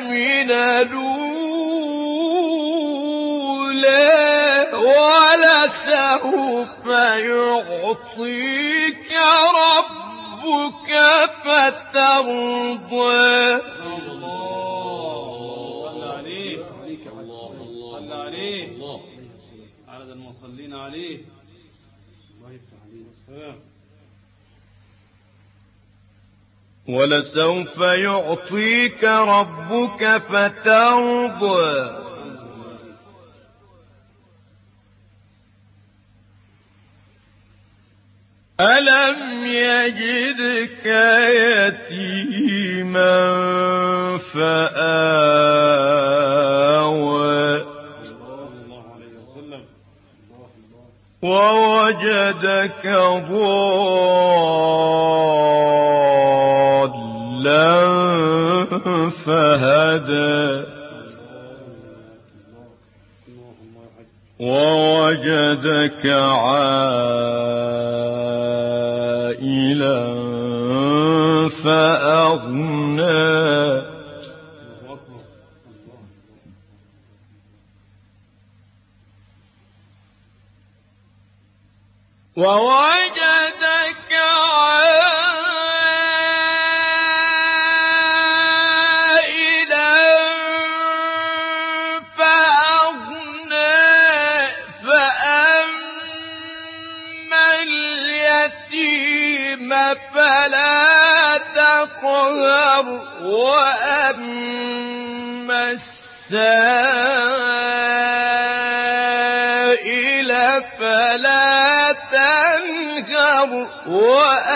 من الأولى ولسوف يعطيك ربك فترضى. عليه المصلين عليه. الله يفتح عليه السلام. ولسوف يعطيك ربك فترضى. ألم يجدك يتيما فآوى. ووجدك ضالا. فهدى. ووجدك عائلا فأغنى. الله تقهر وأما السائل فلا تنهر وأما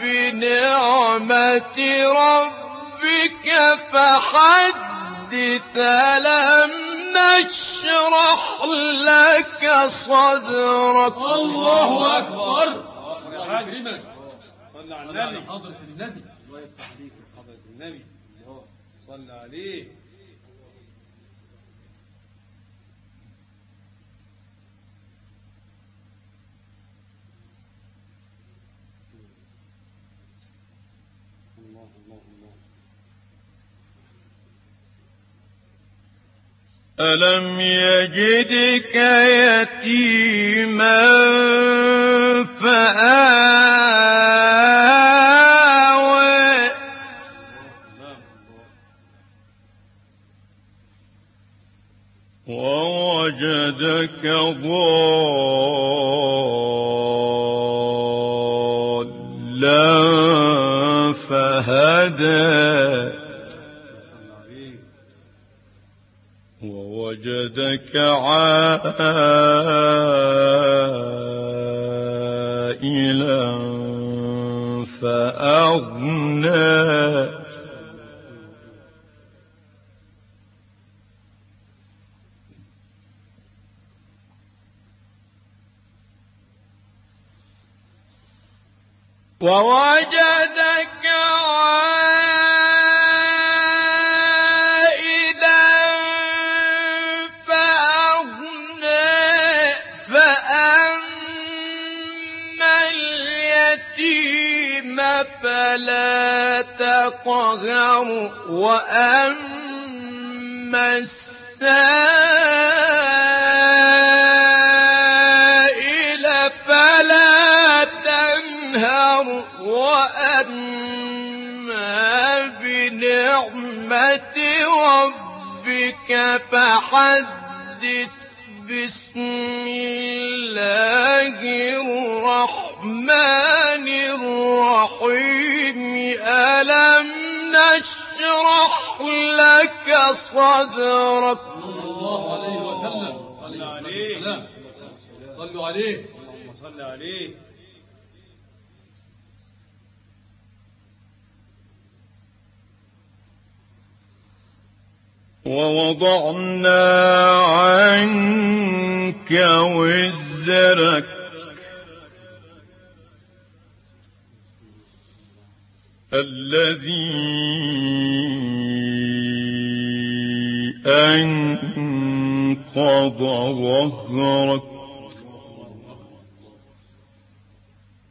بنعمة ربك فحدث لم نشرح لك صدرك. الله أكبر. حاج صلى على النبي. حضرة النبي. الله يفتح عليك حضرة النبي. صلى عليه. الله الله الله. ألم يجدك يتيما؟ ضالا فهدى. ووجدك عائلا فأغنى. ووجدك عائلا فأغنى فأما اليتيم فلا تقهر وأما السائل بنعمة ربك فحدث بسم الله الرحمن الرحيم. ألم نشرح لك صدرك؟ صلى الله عليه وسلم. عليه. السلام صلوا عليه. اللهم صل عليه. ووضعنا عنك وزرك. الذي أنقض ظهرك.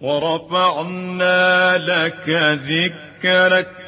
ورفعنا لك ذكرك.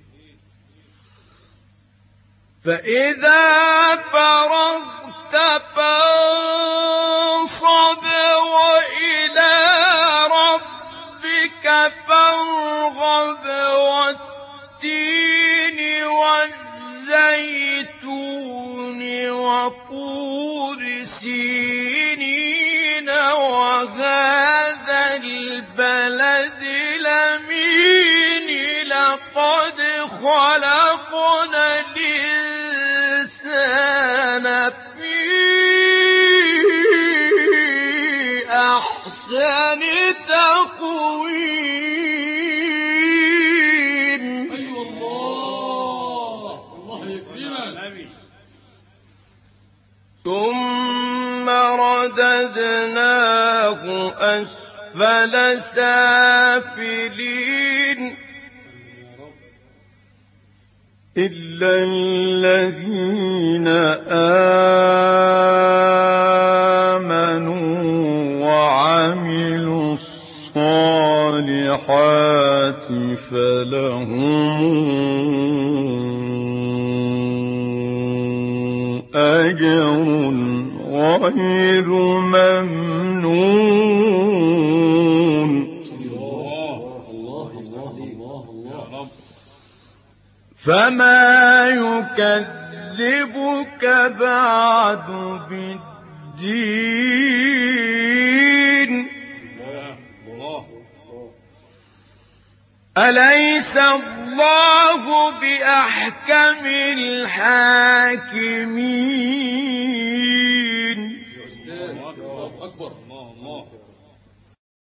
فإذا فرغت فانصب وإلى ربك فارغب والتين والزيتون وطور سينين وهذا رددناه أسفل سافلين. إلا الذين آمنوا وعملوا الصالحات فلهم أجر غير ممنون. فما يكذبك بعد بالدين. أليس الله بأحكم الحاكمين؟